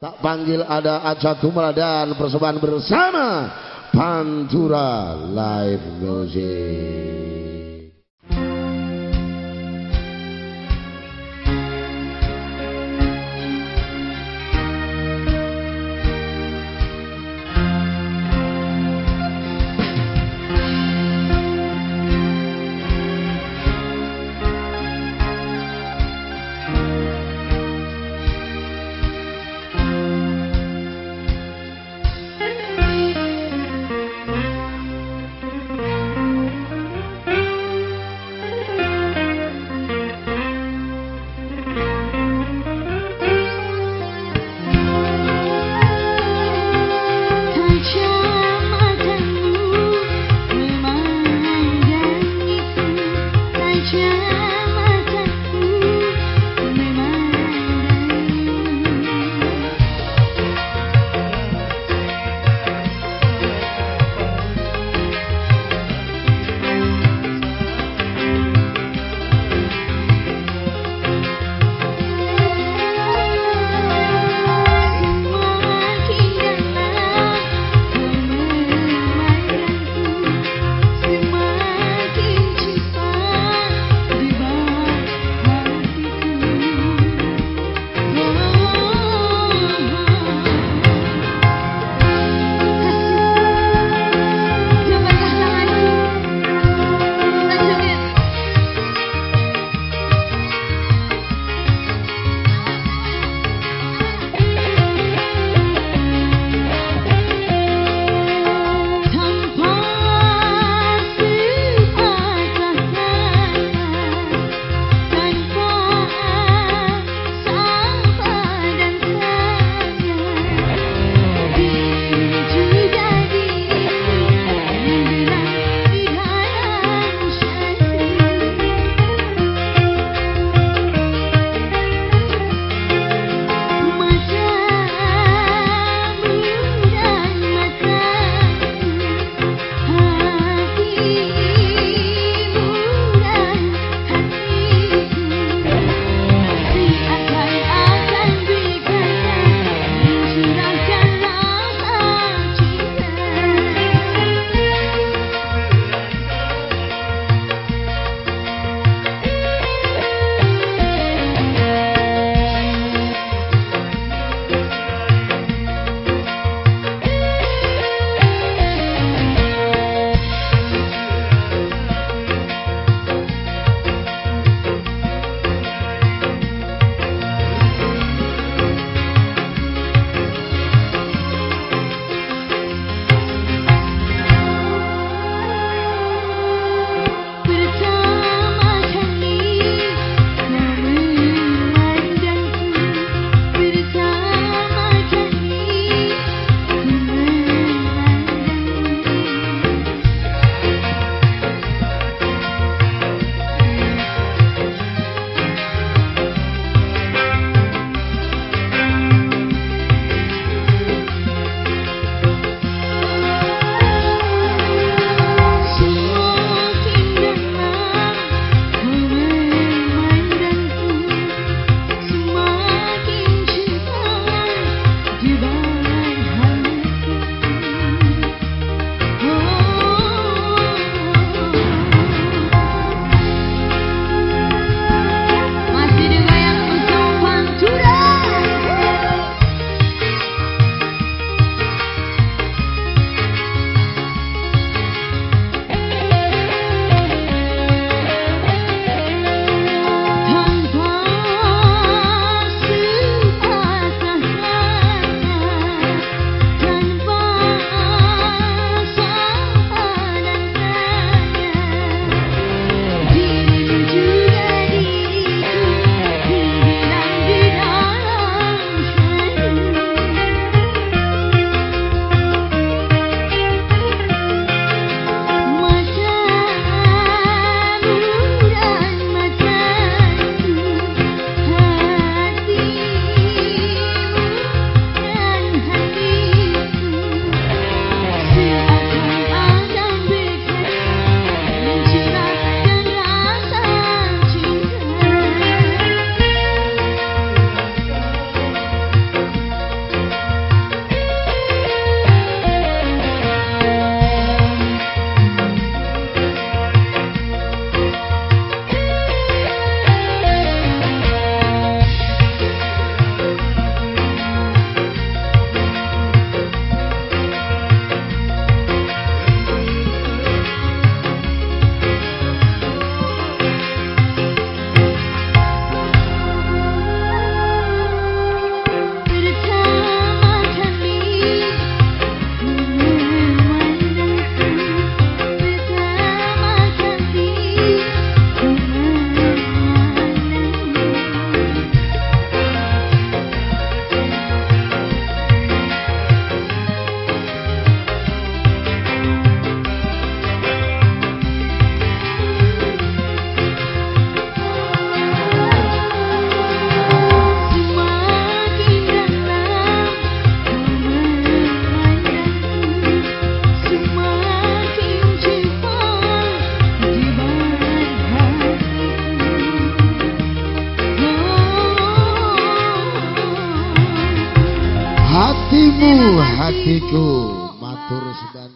Tak panggil ada Aca Kumala dan persembahan bersama Pantura Live Music. Hatiku matur sudah